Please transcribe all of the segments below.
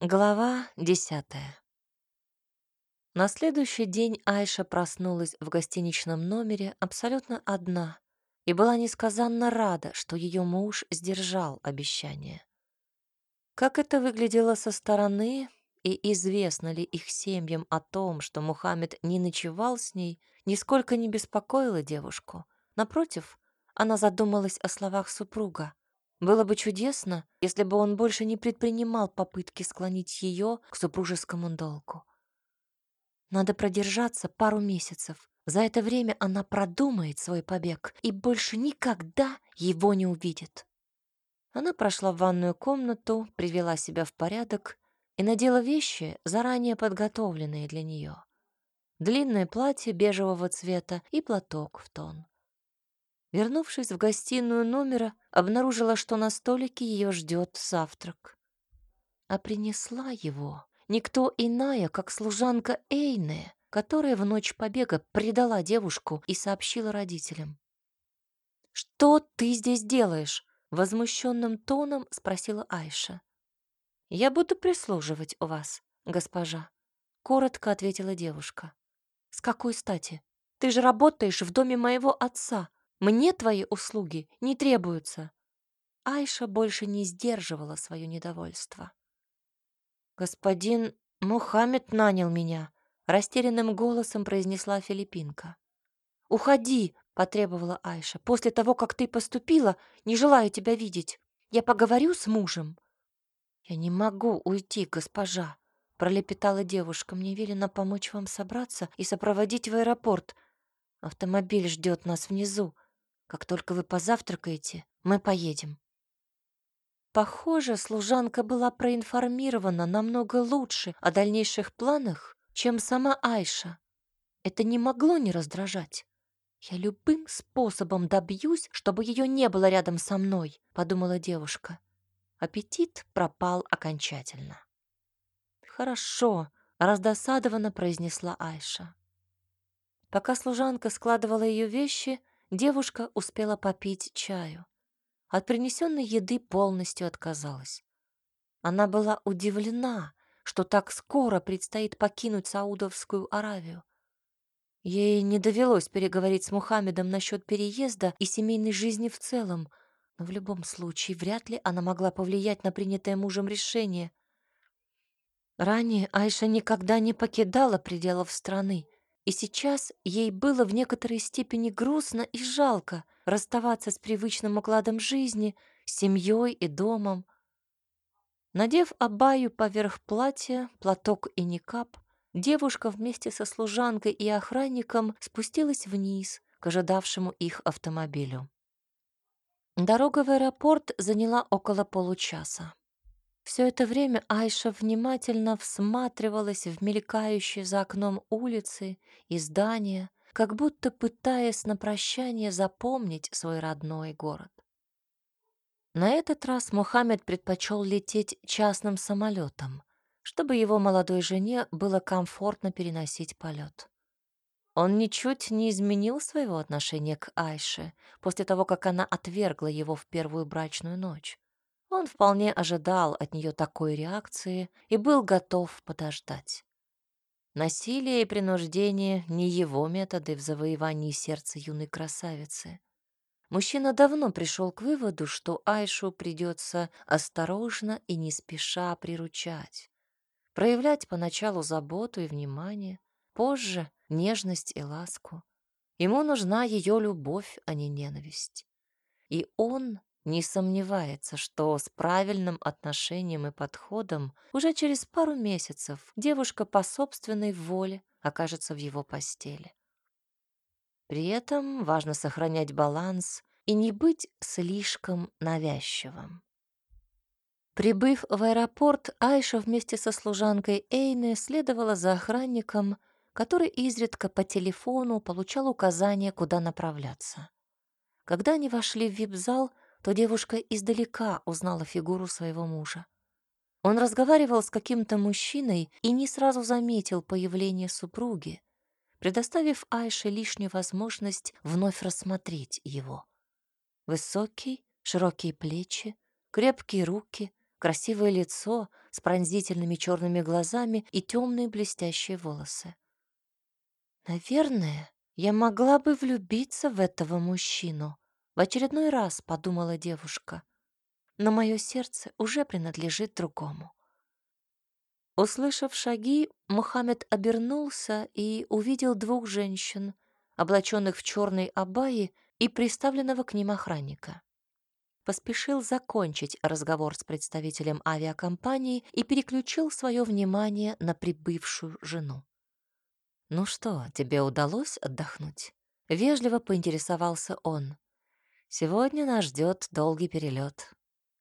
Глава десятая. На следующий день Айша проснулась в гостиничном номере абсолютно одна и была несказанно рада, что ее муж сдержал обещание. Как это выглядело со стороны и известно ли их семьям о том, что Мухаммед не ночевал с ней, нисколько не беспокоило девушку. Напротив, она задумалась о словах супруга. Было бы чудесно, если бы он больше не предпринимал попытки склонить ее к супружескому долгу. Надо продержаться пару месяцев. За это время она продумает свой побег и больше никогда его не увидит. Она прошла в ванную комнату, привела себя в порядок и надела вещи, заранее подготовленные для нее. Длинное платье бежевого цвета и платок в тон. Вернувшись в гостиную номера, обнаружила, что на столике ее ждет завтрак. А принесла его никто иная, как служанка Эйне, которая в ночь побега предала девушку и сообщила родителям. «Что ты здесь делаешь?» — возмущенным тоном спросила Айша. «Я буду прислуживать у вас, госпожа», — коротко ответила девушка. «С какой стати? Ты же работаешь в доме моего отца. Мне твои услуги не требуются». Айша больше не сдерживала свое недовольство. «Господин Мухаммед нанял меня», — растерянным голосом произнесла филиппинка. «Уходи», — потребовала Айша. «После того, как ты поступила, не желаю тебя видеть. Я поговорю с мужем». «Я не могу уйти, госпожа», — пролепетала девушка. «Мне велено помочь вам собраться и сопроводить в аэропорт. Автомобиль ждет нас внизу. Как только вы позавтракаете, мы поедем». Похоже, служанка была проинформирована намного лучше о дальнейших планах, чем сама Айша. Это не могло не раздражать. «Я любым способом добьюсь, чтобы ее не было рядом со мной», — подумала девушка. Аппетит пропал окончательно. «Хорошо», — раздосадованно произнесла Айша. Пока служанка складывала ее вещи, девушка успела попить чаю. От принесенной еды полностью отказалась. Она была удивлена, что так скоро предстоит покинуть Саудовскую Аравию. Ей не довелось переговорить с Мухаммедом насчет переезда и семейной жизни в целом, но в любом случае вряд ли она могла повлиять на принятое мужем решение. Ранее Айша никогда не покидала пределов страны, и сейчас ей было в некоторой степени грустно и жалко расставаться с привычным укладом жизни, семьей и домом. Надев абаю поверх платья, платок и никап, девушка вместе со служанкой и охранником спустилась вниз к ожидавшему их автомобилю. Дорога в аэропорт заняла около получаса. Все это время Айша внимательно всматривалась в мелькающие за окном улицы и здания, как будто пытаясь на прощание запомнить свой родной город. На этот раз Мухаммед предпочел лететь частным самолетом, чтобы его молодой жене было комфортно переносить полет. Он ничуть не изменил своего отношения к Айше после того, как она отвергла его в первую брачную ночь. Он вполне ожидал от нее такой реакции и был готов подождать. Насилие и принуждение — не его методы в завоевании сердца юной красавицы. Мужчина давно пришел к выводу, что Айшу придется осторожно и не спеша приручать, проявлять поначалу заботу и внимание, позже — нежность и ласку. Ему нужна ее любовь, а не ненависть. И он не сомневается, что с правильным отношением и подходом уже через пару месяцев девушка по собственной воле окажется в его постели. При этом важно сохранять баланс и не быть слишком навязчивым. Прибыв в аэропорт, Айша вместе со служанкой Эйны следовала за охранником, который изредка по телефону получал указания, куда направляться. Когда они вошли в вип-зал, то девушка издалека узнала фигуру своего мужа. Он разговаривал с каким-то мужчиной и не сразу заметил появление супруги, предоставив Айше лишнюю возможность вновь рассмотреть его. Высокий, широкие плечи, крепкие руки, красивое лицо с пронзительными черными глазами и темные блестящие волосы. Наверное, я могла бы влюбиться в этого мужчину. В очередной раз подумала девушка. Но мое сердце уже принадлежит другому. Услышав шаги, Мухаммед обернулся и увидел двух женщин, облаченных в черной абайи и приставленного к ним охранника. Поспешил закончить разговор с представителем авиакомпании и переключил свое внимание на прибывшую жену. «Ну что, тебе удалось отдохнуть?» Вежливо поинтересовался он. «Сегодня нас ждет долгий перелет».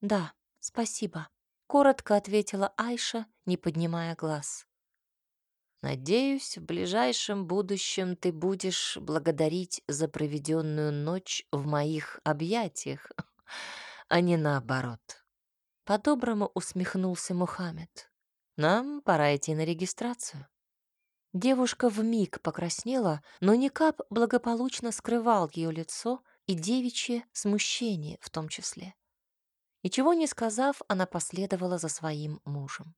«Да, спасибо», — коротко ответила Айша, не поднимая глаз. «Надеюсь, в ближайшем будущем ты будешь благодарить за проведенную ночь в моих объятиях, а не наоборот». По-доброму усмехнулся Мухаммед. «Нам пора идти на регистрацию». Девушка вмиг покраснела, но никап благополучно скрывал ее лицо и девичье смущение в том числе. Ничего не сказав, она последовала за своим мужем.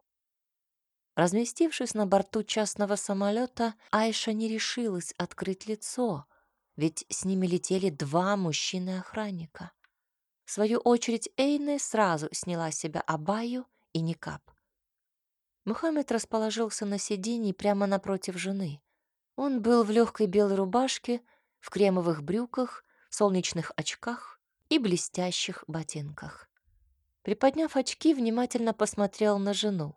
Разместившись на борту частного самолета, Айша не решилась открыть лицо, ведь с ними летели два мужчины-охранника. В свою очередь Эйне сразу сняла с себя абаю и никап. Мухаммед расположился на сиденье прямо напротив жены. Он был в легкой белой рубашке, в кремовых брюках, солнечных очках и блестящих ботинках. Приподняв очки, внимательно посмотрел на жену.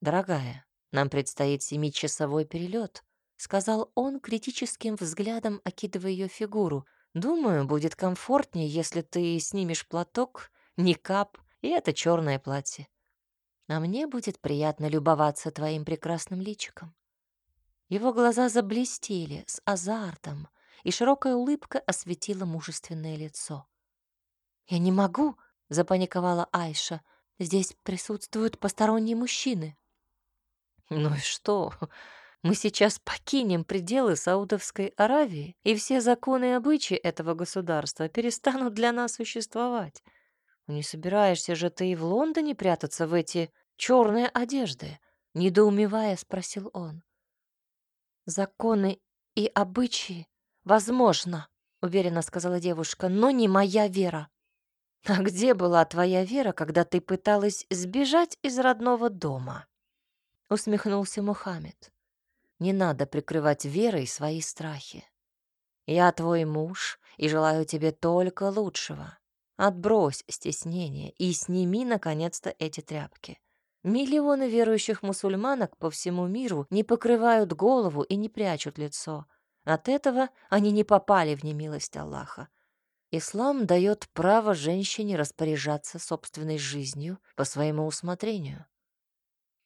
«Дорогая, нам предстоит семичасовой перелет», — сказал он критическим взглядом, окидывая ее фигуру. «Думаю, будет комфортнее, если ты снимешь платок, никап и это черное платье а мне будет приятно любоваться твоим прекрасным личиком». Его глаза заблестели с азартом, и широкая улыбка осветила мужественное лицо. «Я не могу!» — запаниковала Айша. «Здесь присутствуют посторонние мужчины». «Ну и что? Мы сейчас покинем пределы Саудовской Аравии, и все законы и обычаи этого государства перестанут для нас существовать. Не собираешься же ты и в Лондоне прятаться в эти черные одежды? Недоумевая, спросил он. Законы и обычаи, возможно, уверенно сказала девушка, но не моя вера. А где была твоя вера, когда ты пыталась сбежать из родного дома? Усмехнулся Мухаммед. Не надо прикрывать верой свои страхи. Я твой муж и желаю тебе только лучшего. Отбрось стеснение и сними, наконец-то, эти тряпки. Миллионы верующих мусульманок по всему миру не покрывают голову и не прячут лицо. От этого они не попали в немилость Аллаха. Ислам дает право женщине распоряжаться собственной жизнью по своему усмотрению.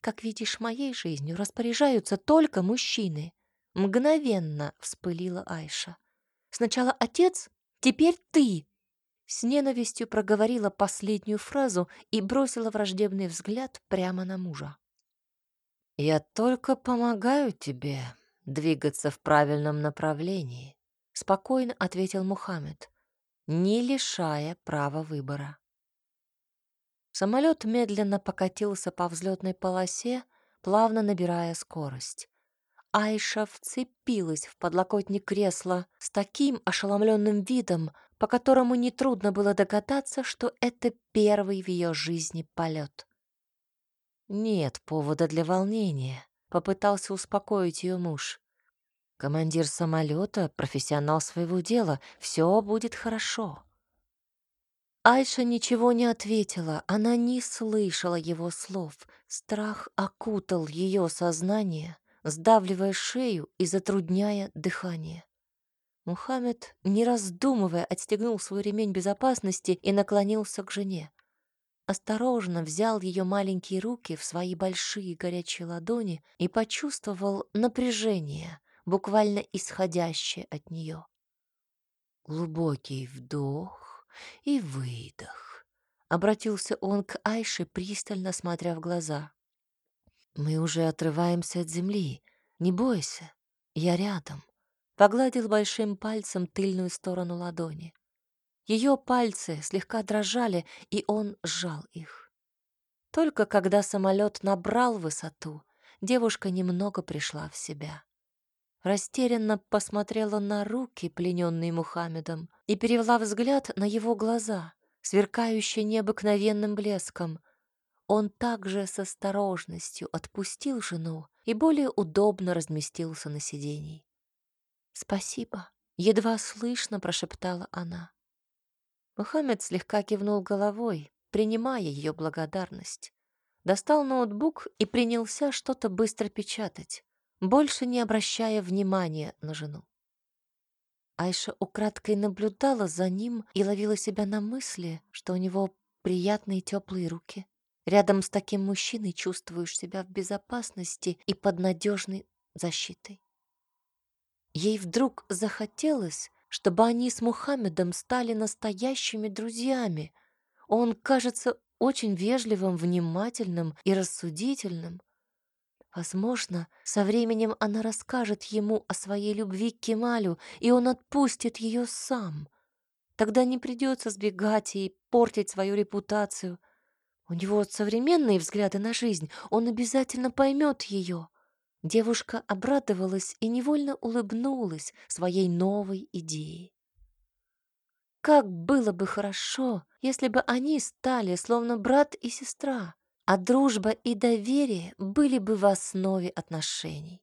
Как видишь, моей жизнью распоряжаются только мужчины. Мгновенно вспылила Айша. Сначала отец, теперь ты. С ненавистью проговорила последнюю фразу и бросила враждебный взгляд прямо на мужа. «Я только помогаю тебе двигаться в правильном направлении», — спокойно ответил Мухаммед, не лишая права выбора. Самолет медленно покатился по взлетной полосе, плавно набирая скорость. Айша вцепилась в подлокотник кресла с таким ошеломленным видом, по которому нетрудно было догадаться, что это первый в ее жизни полет. «Нет повода для волнения», — попытался успокоить ее муж. «Командир самолета, профессионал своего дела, все будет хорошо». Айша ничего не ответила, она не слышала его слов. Страх окутал ее сознание, сдавливая шею и затрудняя дыхание. Мухаммед, не раздумывая, отстегнул свой ремень безопасности и наклонился к жене. Осторожно взял ее маленькие руки в свои большие горячие ладони и почувствовал напряжение, буквально исходящее от нее. Глубокий вдох и выдох. Обратился он к Айше, пристально смотря в глаза. «Мы уже отрываемся от земли. Не бойся, я рядом» погладил большим пальцем тыльную сторону ладони. Ее пальцы слегка дрожали, и он сжал их. Только когда самолет набрал высоту, девушка немного пришла в себя. Растерянно посмотрела на руки, плененные Мухаммедом, и перевела взгляд на его глаза, сверкающие необыкновенным блеском. Он также с осторожностью отпустил жену и более удобно разместился на сиденье. «Спасибо», — едва слышно прошептала она. Мухаммед слегка кивнул головой, принимая ее благодарность. Достал ноутбук и принялся что-то быстро печатать, больше не обращая внимания на жену. Айша украдкой наблюдала за ним и ловила себя на мысли, что у него приятные теплые руки. Рядом с таким мужчиной чувствуешь себя в безопасности и под надежной защитой. Ей вдруг захотелось, чтобы они с Мухаммедом стали настоящими друзьями. Он кажется очень вежливым, внимательным и рассудительным. Возможно, со временем она расскажет ему о своей любви к Кемалю, и он отпустит ее сам. Тогда не придется сбегать и портить свою репутацию. У него современные взгляды на жизнь, он обязательно поймет ее. Девушка обрадовалась и невольно улыбнулась своей новой идее. Как было бы хорошо, если бы они стали словно брат и сестра, а дружба и доверие были бы в основе отношений.